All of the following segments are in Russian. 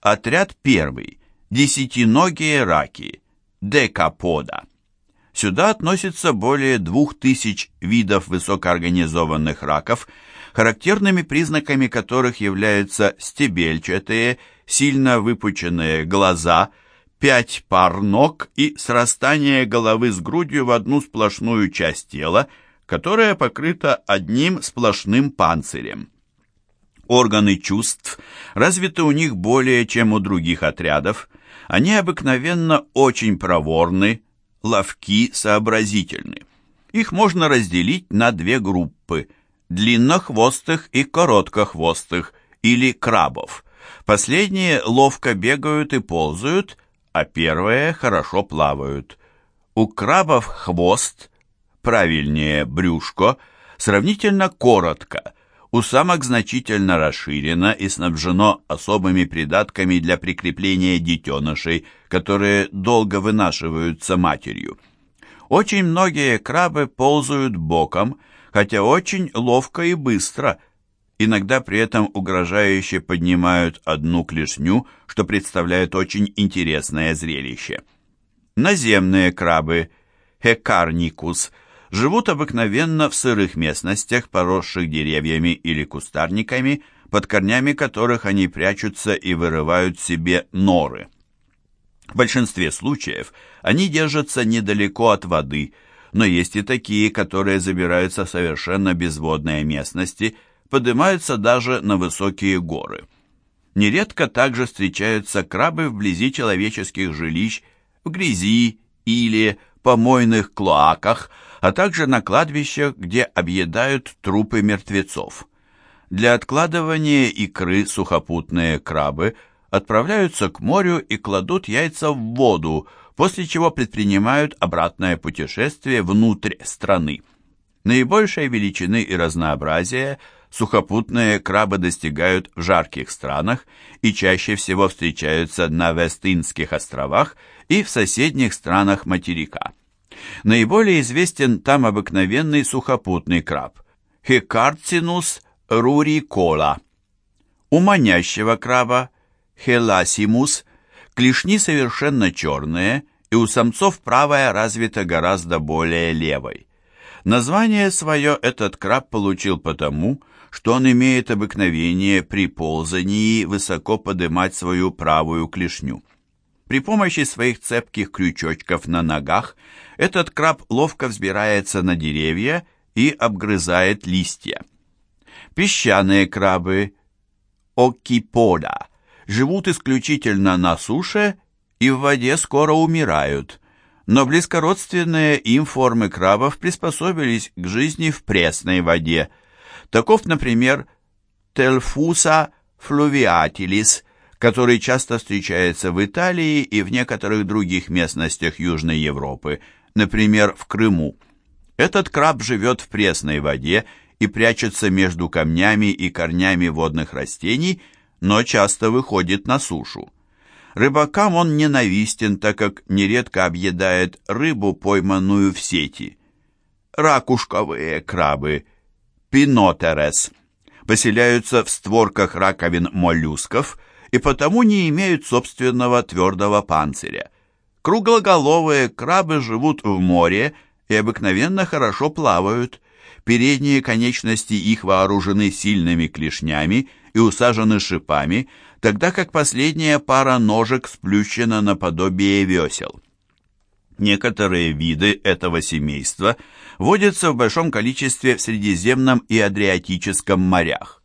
Отряд первый. Десятиногие раки. Декапода. Сюда относится более двух тысяч видов высокоорганизованных раков, характерными признаками которых являются стебельчатые, сильно выпученные глаза, пять пар ног и срастание головы с грудью в одну сплошную часть тела, которая покрыта одним сплошным панцирем. Органы чувств развиты у них более, чем у других отрядов, они обыкновенно очень проворны, ловки, сообразительны. Их можно разделить на две группы – длиннохвостых и короткохвостых, или крабов. Последние ловко бегают и ползают, а первые хорошо плавают. У крабов хвост, правильнее брюшко, сравнительно коротко, у самок значительно расширено и снабжено особыми придатками для прикрепления детенышей, которые долго вынашиваются матерью. Очень многие крабы ползают боком, хотя очень ловко и быстро. Иногда при этом угрожающе поднимают одну клешню, что представляет очень интересное зрелище. Наземные крабы, хекарникус – живут обыкновенно в сырых местностях, поросших деревьями или кустарниками, под корнями которых они прячутся и вырывают себе норы. В большинстве случаев они держатся недалеко от воды, но есть и такие, которые забираются в совершенно безводные местности, поднимаются даже на высокие горы. Нередко также встречаются крабы вблизи человеческих жилищ, в грязи или помойных клоаках, а также на кладбищах, где объедают трупы мертвецов. Для откладывания икры сухопутные крабы отправляются к морю и кладут яйца в воду, после чего предпринимают обратное путешествие внутрь страны. Наибольшей величины и разнообразия сухопутные крабы достигают в жарких странах и чаще всего встречаются на Вестинских островах и в соседних странах материка. Наиболее известен там обыкновенный сухопутный краб – Хекарцинус рурикола. У манящего краба – Хеласимус – клешни совершенно черные, и у самцов правая развита гораздо более левой. Название свое этот краб получил потому, что он имеет обыкновение при ползании высоко поднимать свою правую клешню. При помощи своих цепких крючочков на ногах этот краб ловко взбирается на деревья и обгрызает листья. Песчаные крабы окипода живут исключительно на суше и в воде скоро умирают, но близкородственные им формы крабов приспособились к жизни в пресной воде. Таков, например, Тельфуса флувиатилис – который часто встречается в Италии и в некоторых других местностях Южной Европы, например, в Крыму. Этот краб живет в пресной воде и прячется между камнями и корнями водных растений, но часто выходит на сушу. Рыбакам он ненавистен, так как нередко объедает рыбу, пойманную в сети. Ракушковые крабы, пинотерес, поселяются в створках раковин моллюсков – и потому не имеют собственного твердого панциря. Круглоголовые крабы живут в море и обыкновенно хорошо плавают. Передние конечности их вооружены сильными клешнями и усажены шипами, тогда как последняя пара ножек сплющена наподобие весел. Некоторые виды этого семейства водятся в большом количестве в Средиземном и Адриатическом морях.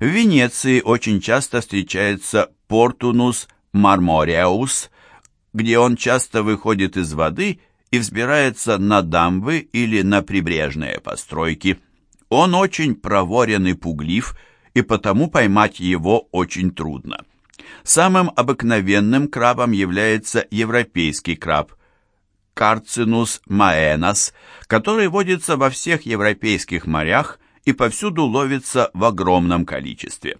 В Венеции очень часто встречается Портунус мармореус, где он часто выходит из воды и взбирается на дамбы или на прибрежные постройки. Он очень проворен и пуглив, и потому поймать его очень трудно. Самым обыкновенным крабом является европейский краб Карцинус маэнас, который водится во всех европейских морях и повсюду ловится в огромном количестве.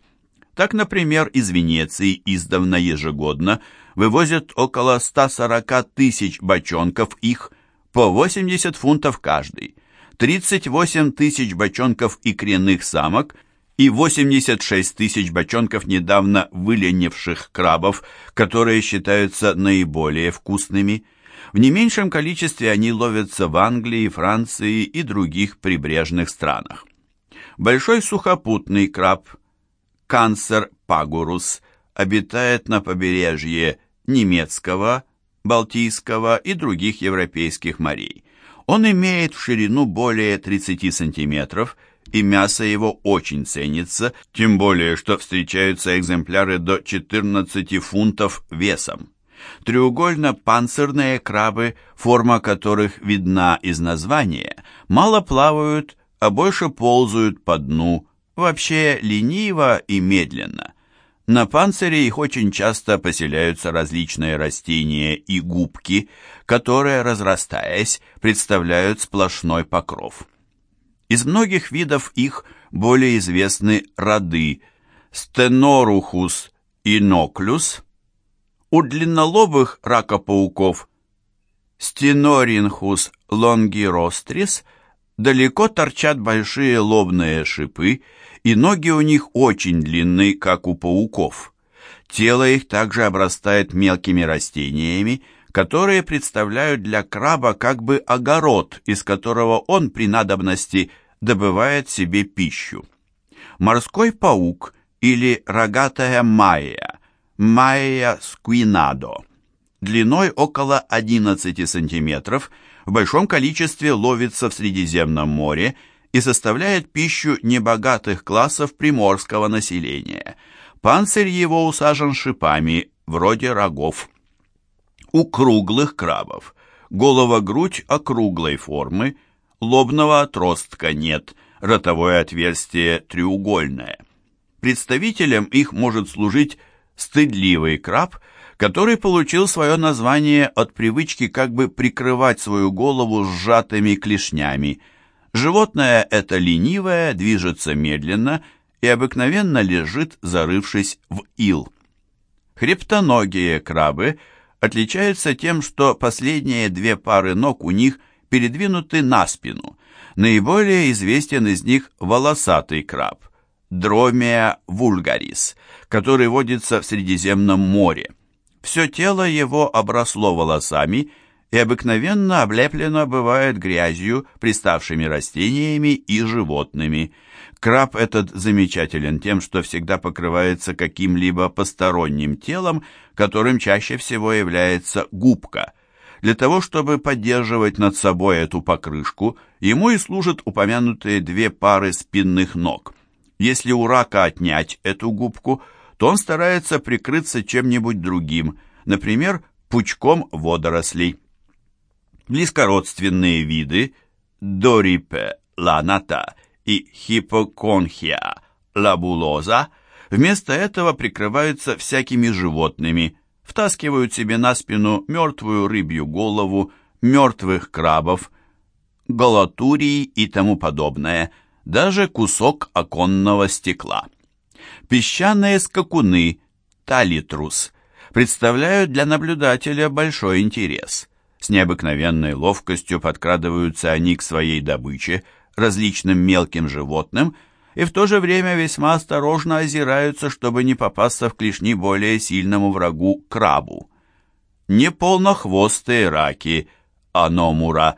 Так, например, из Венеции издавна ежегодно вывозят около 140 тысяч бочонков их по 80 фунтов каждый, 38 тысяч бочонков икряных самок и 86 тысяч бочонков недавно выленивших крабов, которые считаются наиболее вкусными. В не меньшем количестве они ловятся в Англии, Франции и других прибрежных странах. Большой сухопутный краб, канцер пагурус, обитает на побережье немецкого, Балтийского и других европейских морей. Он имеет в ширину более 30 сантиметров и мясо его очень ценится, тем более, что встречаются экземпляры до 14 фунтов весом. Треугольно-панцирные крабы, форма которых видна из названия, мало плавают, а больше ползают по дну, вообще лениво и медленно. На панцире их очень часто поселяются различные растения и губки, которые, разрастаясь, представляют сплошной покров. Из многих видов их более известны роды Стенорухус иноклюс, у длиннолобых ракопауков Стеноринхус лонгирострис далеко торчат большие лобные шипы, и ноги у них очень длинные, как у пауков. Тело их также обрастает мелкими растениями, которые представляют для краба как бы огород, из которого он при надобности добывает себе пищу. Морской паук или рогатая майя, майя сквинадо, длиной около 11 сантиметров, в большом количестве ловится в Средиземном море и составляет пищу небогатых классов приморского населения. Панцирь его усажен шипами, вроде рогов. У круглых крабов голова-грудь округлой формы, лобного отростка нет, ротовое отверстие треугольное. Представителем их может служить стыдливый краб, который получил свое название от привычки как бы прикрывать свою голову сжатыми клешнями. Животное это ленивое, движется медленно и обыкновенно лежит, зарывшись в ил. Хребтоногие крабы – отличаются тем, что последние две пары ног у них передвинуты на спину. Наиболее известен из них волосатый краб – Дромия вульгарис, который водится в Средиземном море. Все тело его обросло волосами и обыкновенно облеплено бывает грязью, приставшими растениями и животными – Краб этот замечателен тем, что всегда покрывается каким-либо посторонним телом, которым чаще всего является губка. Для того, чтобы поддерживать над собой эту покрышку, ему и служат упомянутые две пары спинных ног. Если у рака отнять эту губку, то он старается прикрыться чем-нибудь другим, например, пучком водорослей. Близкородственные виды Дорипе ланата – и хипоконхия лабулоза вместо этого прикрываются всякими животными, втаскивают себе на спину мертвую рыбью голову, мертвых крабов, галатурии и тому подобное, даже кусок оконного стекла. Песчаные скакуны, талитрус, представляют для наблюдателя большой интерес. С необыкновенной ловкостью подкрадываются они к своей добыче – различным мелким животным и в то же время весьма осторожно озираются, чтобы не попасться в клешни более сильному врагу крабу. Неполнохвостые раки, аномура,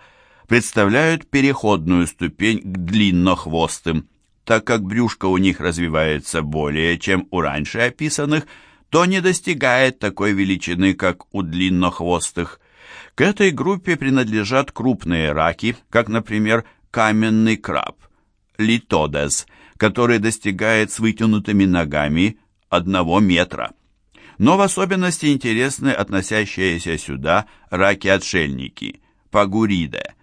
представляют переходную ступень к длиннохвостым. Так как брюшко у них развивается более, чем у раньше описанных, то не достигает такой величины, как у длиннохвостых. К этой группе принадлежат крупные раки, как, например, каменный краб, литодес, который достигает с вытянутыми ногами одного метра. Но в особенности интересны относящиеся сюда раки-отшельники, пагуриде.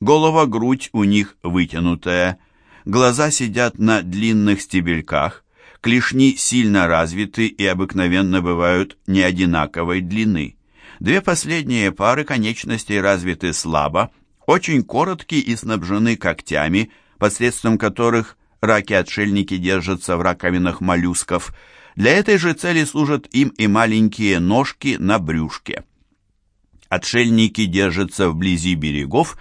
Голова-грудь у них вытянутая, глаза сидят на длинных стебельках, клешни сильно развиты и обыкновенно бывают неодинаковой длины. Две последние пары конечностей развиты слабо, очень короткие и снабжены когтями, посредством которых раки-отшельники держатся в раковинах моллюсков. Для этой же цели служат им и маленькие ножки на брюшке. Отшельники держатся вблизи берегов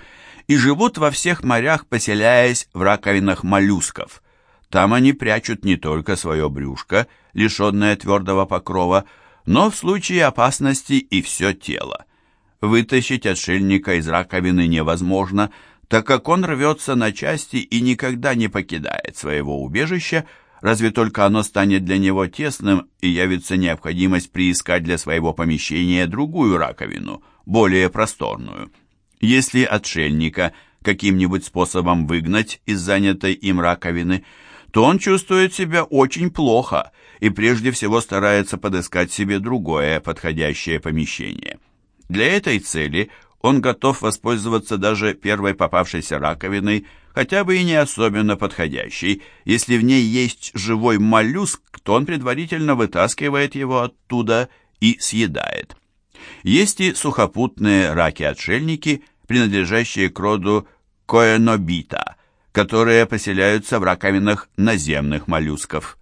и живут во всех морях, поселяясь в раковинах моллюсков. Там они прячут не только свое брюшко, лишенное твердого покрова, но в случае опасности и все тело. Вытащить отшельника из раковины невозможно, так как он рвется на части и никогда не покидает своего убежища, разве только оно станет для него тесным и явится необходимость приискать для своего помещения другую раковину, более просторную. Если отшельника каким-нибудь способом выгнать из занятой им раковины, то он чувствует себя очень плохо и прежде всего старается подыскать себе другое подходящее помещение. Для этой цели он готов воспользоваться даже первой попавшейся раковиной, хотя бы и не особенно подходящей. Если в ней есть живой моллюск, то он предварительно вытаскивает его оттуда и съедает. Есть и сухопутные раки-отшельники, принадлежащие к роду коэнобита, которые поселяются в раковинах наземных моллюсков.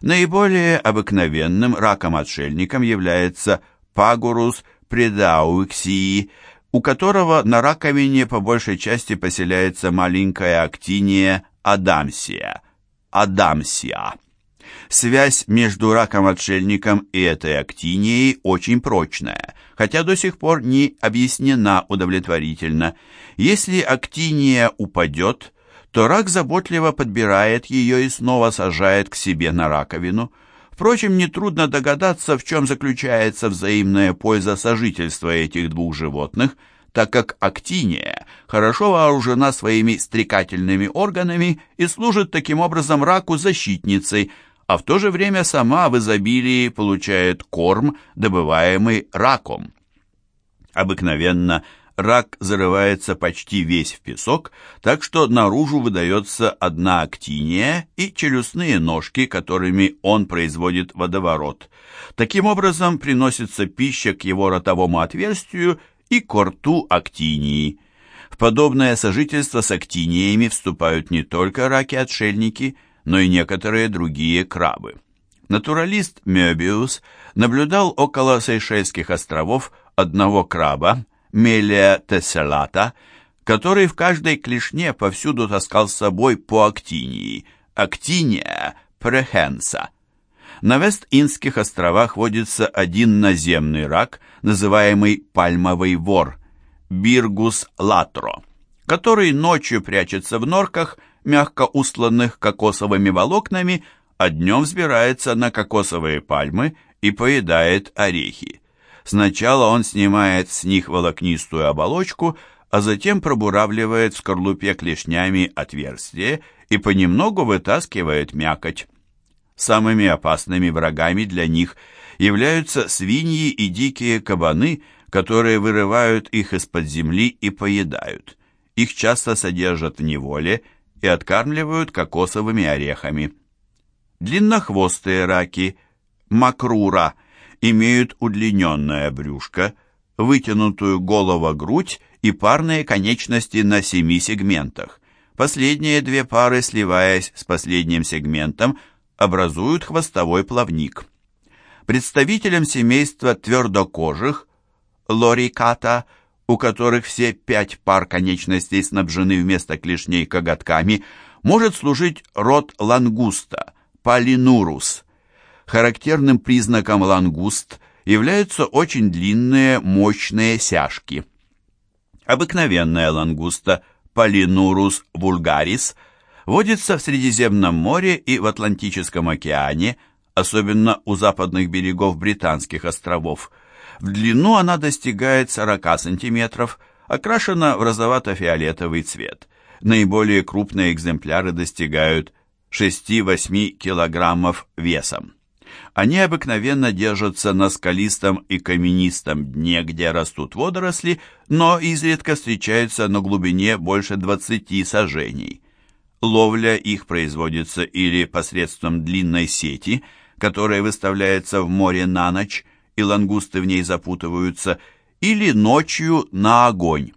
Наиболее обыкновенным раком-отшельником является пагурус предауиксии, у которого на раковине по большей части поселяется маленькая актиния адамсия. Адамсия. Связь между раком-отшельником и этой актинией очень прочная, хотя до сих пор не объяснена удовлетворительно. Если актиния упадет, то рак заботливо подбирает ее и снова сажает к себе на раковину. Впрочем, нетрудно догадаться, в чем заключается взаимная польза сожительства этих двух животных, так как актиния хорошо вооружена своими стрекательными органами и служит таким образом раку защитницей, а в то же время сама в изобилии получает корм, добываемый раком. Обыкновенно рак зарывается почти весь в песок, так что наружу выдается одна актиния и челюстные ножки, которыми он производит водоворот. Таким образом приносится пища к его ротовому отверстию и к рту актинии. В подобное сожительство с актиниями вступают не только раки-отшельники, но и некоторые другие крабы. Натуралист Мёбиус наблюдал около Сейшельских островов одного краба, Мелия тесселата, который в каждой клешне повсюду таскал с собой по актинии, актиния прехенса. На Вест-Индских островах водится один наземный рак, называемый пальмовый вор, Биргус латро, который ночью прячется в норках, мягко устланных кокосовыми волокнами, а днем взбирается на кокосовые пальмы и поедает орехи. Сначала он снимает с них волокнистую оболочку, а затем пробуравливает в скорлупе клешнями отверстие и понемногу вытаскивает мякоть. Самыми опасными врагами для них являются свиньи и дикие кабаны, которые вырывают их из-под земли и поедают. Их часто содержат в неволе и откармливают кокосовыми орехами. Длиннохвостые раки, макрура – имеют удлиненное брюшко, вытянутую голову-грудь и парные конечности на семи сегментах. Последние две пары, сливаясь с последним сегментом, образуют хвостовой плавник. Представителям семейства твердокожих, Loricata, у которых все пять пар конечностей снабжены вместо клешней коготками, может служить род лангуста, Palinurus – Характерным признаком лангуст являются очень длинные мощные сяжки. Обыкновенная лангуста Palinurus vulgaris водится в Средиземном море и в Атлантическом океане, особенно у западных берегов Британских островов. В длину она достигает 40 сантиметров, окрашена в розовато-фиолетовый цвет. Наиболее крупные экземпляры достигают 6-8 килограммов весом. Они обыкновенно держатся на скалистом и каменистом дне, где растут водоросли, но изредка встречаются на глубине больше 20 сажений. Ловля их производится или посредством длинной сети, которая выставляется в море на ночь, и лангусты в ней запутываются, или ночью на огонь.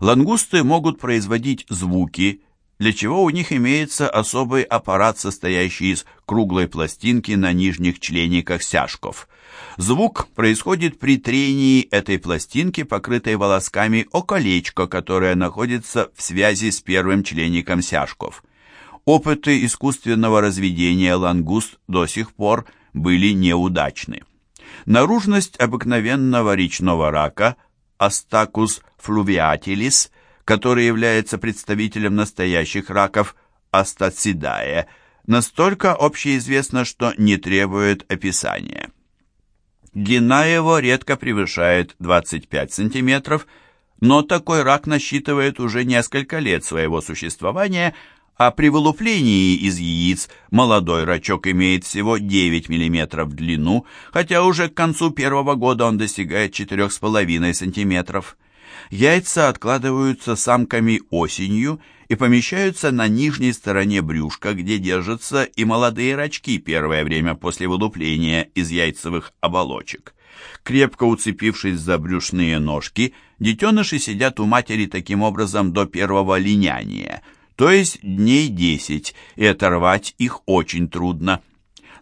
Лангусты могут производить звуки, для чего у них имеется особый аппарат, состоящий из круглой пластинки на нижних члениках сяжков. Звук происходит при трении этой пластинки, покрытой волосками, о колечко, которое находится в связи с первым члеником сяжков. опыты искусственного разведения лангуст до сих пор были неудачны. Наружность обыкновенного речного рака Astacus fluviatilis, который является представителем настоящих раков Astacidae, настолько общеизвестна, что не требует описания. Длина его редко превышает 25 сантиметров, но такой рак насчитывает уже несколько лет своего существования, а при вылуплении из яиц молодой рачок имеет всего 9 мм в длину, хотя уже к концу первого года он достигает 4,5 см. Яйца откладываются самками осенью и помещаются на нижней стороне брюшка, где держатся и молодые рачки первое время после вылупления из яйцевых оболочек. Крепко уцепившись за брюшные ножки, детеныши сидят у матери таким образом до первого линяния, то есть дней 10, и оторвать их очень трудно.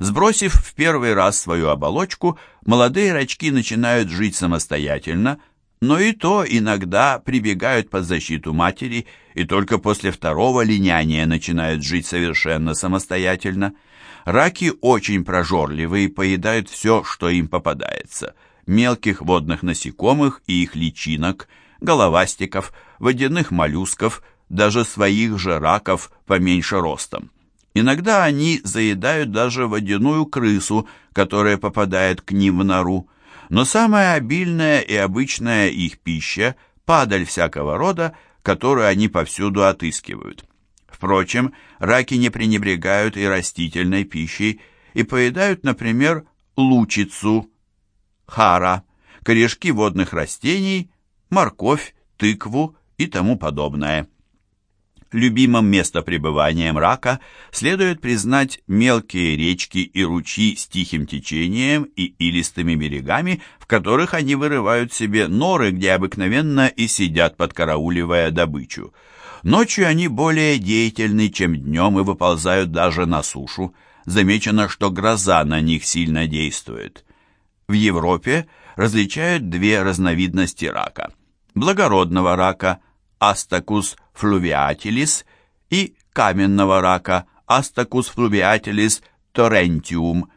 Сбросив в первый раз свою оболочку, молодые рачки начинают жить самостоятельно, но и то иногда прибегают под защиту матери и только после второго линяния начинают жить совершенно самостоятельно. Раки очень прожорливые и поедают все, что им попадается. Мелких водных насекомых и их личинок, головастиков, водяных моллюсков, даже своих же раков поменьше ростом. Иногда они заедают даже водяную крысу, которая попадает к ним в нору. Но самая обильная и обычная их пища – падаль всякого рода, которую они повсюду отыскивают. Впрочем, раки не пренебрегают и растительной пищей и поедают, например, лучицу, хара, корешки водных растений, морковь, тыкву и тому подобное любимым местопребыванием рака следует признать мелкие речки и ручьи с тихим течением и илистыми берегами, в которых они вырывают себе норы, где обыкновенно и сидят, подкарауливая добычу. Ночью они более деятельны, чем днем, и выползают даже на сушу. Замечено, что гроза на них сильно действует. В Европе различают две разновидности рака. Благородного рака – Астакус флувиатилис и каменного рака Астакус флувиатилис торрентиум.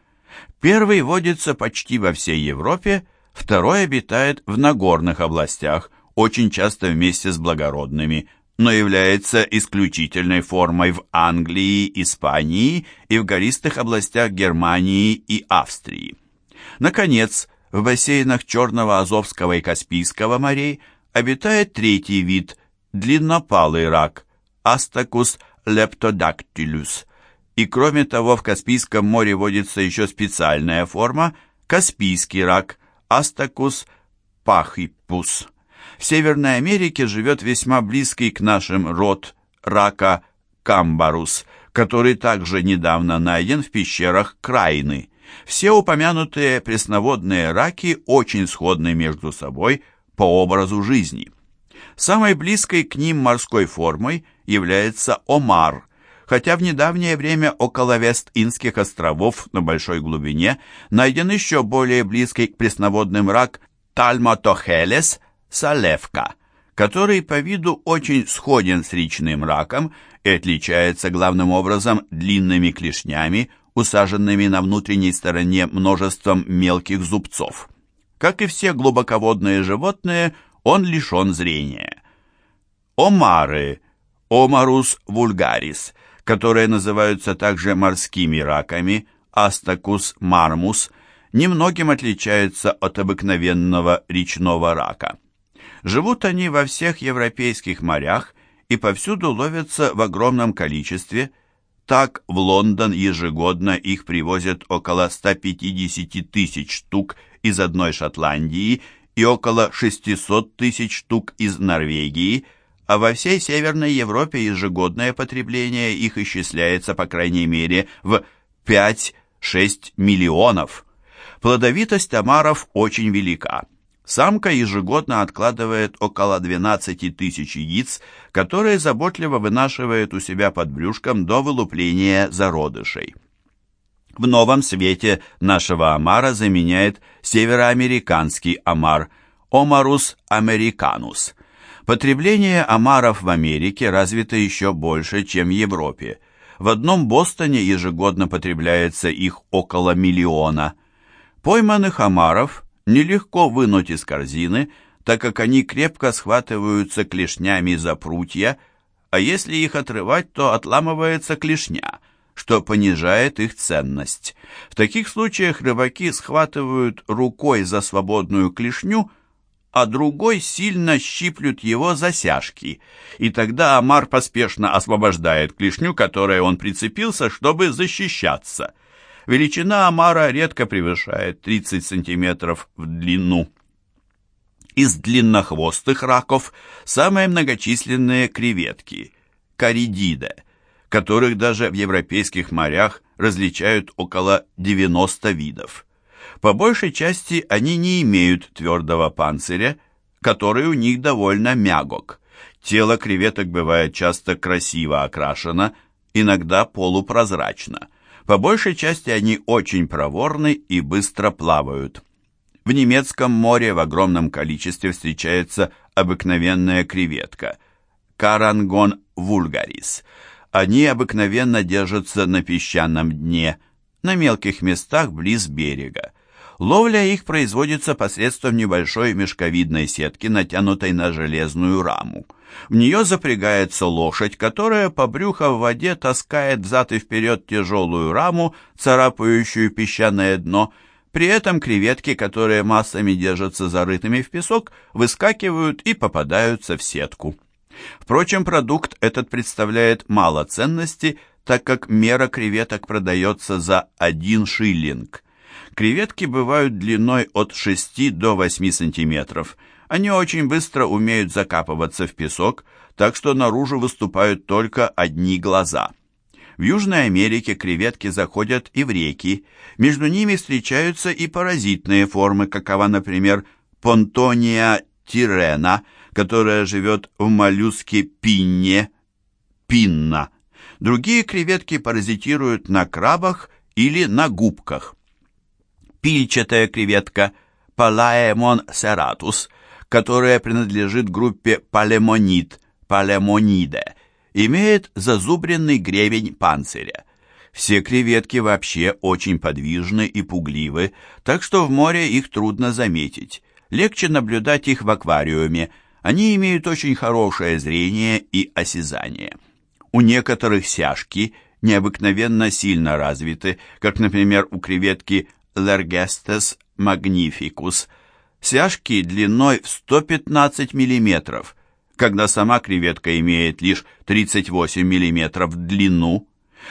Первый водится почти во всей Европе, второй обитает в нагорных областях, очень часто вместе с благородными, но является исключительной формой в Англии, Испании и в гористых областях Германии и Австрии. Наконец, в бассейнах Черного, Азовского и Каспийского морей обитает третий вид длиннопалый рак Астакус лептодактилюс. И кроме того, в Каспийском море водится еще специальная форма Каспийский рак Астакус пахипус. В Северной Америке живет весьма близкий к нашим род рака камбарус, который также недавно найден в пещерах Крайны. Все упомянутые пресноводные раки очень сходны между собой по образу жизни. Самой близкой к ним морской формой является омар, хотя в недавнее время около Вест-Индских островов на большой глубине найден еще более близкий к пресноводным рак Тальматохелес салевка, который по виду очень сходен с речным раком и отличается главным образом длинными клешнями, усаженными на внутренней стороне множеством мелких зубцов. Как и все глубоководные животные, он лишен зрения. Омары, Омарус вульгарис, которые называются также морскими раками, Астакус мармус, немногим отличаются от обыкновенного речного рака. Живут они во всех европейских морях и повсюду ловятся в огромном количестве. Так в Лондон ежегодно их привозят около 150 тысяч штук из одной Шотландии и около 600 тысяч штук из Норвегии, а во всей Северной Европе ежегодное потребление их исчисляется, по крайней мере, в 5-6 миллионов. Плодовитость омаров очень велика. Самка ежегодно откладывает около 12 тысяч яиц, которые заботливо вынашивает у себя под брюшком до вылупления зародышей. В новом свете нашего омара заменяет североамериканский омар Омарус американус. Потребление омаров в Америке развито еще больше, чем в Европе. В одном Бостоне ежегодно потребляется их около миллиона. Пойманных омаров нелегко вынуть из корзины, так как они крепко схватываются клешнями за прутья, а если их отрывать, то отламывается клешня, что понижает их ценность. В таких случаях рыбаки схватывают рукой за свободную клешню, а другой сильно щиплют его за сяжки, и тогда омар поспешно освобождает клешню, которой он прицепился, чтобы защищаться. Величина омара редко превышает 30 сантиметров в длину. Из длиннохвостых раков самые многочисленные креветки – коридида, которых даже в европейских морях различают около 90 видов. По большей части они не имеют твердого панциря, который у них довольно мягок. Тело креветок бывает часто красиво окрашено, иногда полупрозрачно. По большей части они очень проворны и быстро плавают. В немецком море в огромном количестве встречается обыкновенная креветка – карангон вульгарис. Они обыкновенно держатся на песчаном дне, на мелких местах близ берега. Ловля их производится посредством небольшой мешковидной сетки, натянутой на железную раму. В нее запрягается лошадь, которая по брюху в воде таскает взад и вперед тяжелую раму, царапающую песчаное дно, при этом креветки, которые массами держатся зарытыми в песок, выскакивают и попадаются в сетку. Впрочем, продукт этот представляет мало ценности, так как мера креветок продается за один шиллинг. Креветки бывают длиной от 6 до 8 сантиметров. Они очень быстро умеют закапываться в песок, так что наружу выступают только одни глаза – в Южной Америке креветки заходят и в реки. Между ними встречаются и паразитные формы, какова, например, понтония тирена, которая живет в моллюске пинне, пинна. Другие креветки паразитируют на крабах или на губках. Пильчатая креветка Палаэмон сератус, которая принадлежит группе палемонид, палемониде, имеет зазубренный гребень панциря. Все креветки вообще очень подвижны и пугливы, так что в море их трудно заметить. Легче наблюдать их в аквариуме. Они имеют очень хорошее зрение и осязание. У некоторых сяжки необыкновенно сильно развиты, как, например, у креветки Lergestes magnificus. Сяжки длиной в 115 миллиметров – когда сама креветка имеет лишь 38 мм в длину.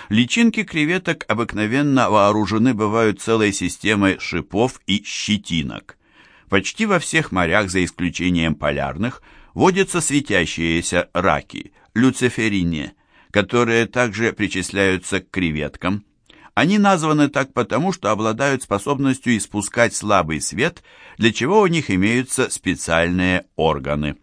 Личинки креветок обыкновенно вооружены бывают целой системой шипов и щетинок. Почти во всех морях, за исключением полярных, водятся светящиеся раки, люциферине, которые также причисляются к креветкам. Они названы так потому, что обладают способностью испускать слабый свет, для чего у них имеются специальные органы.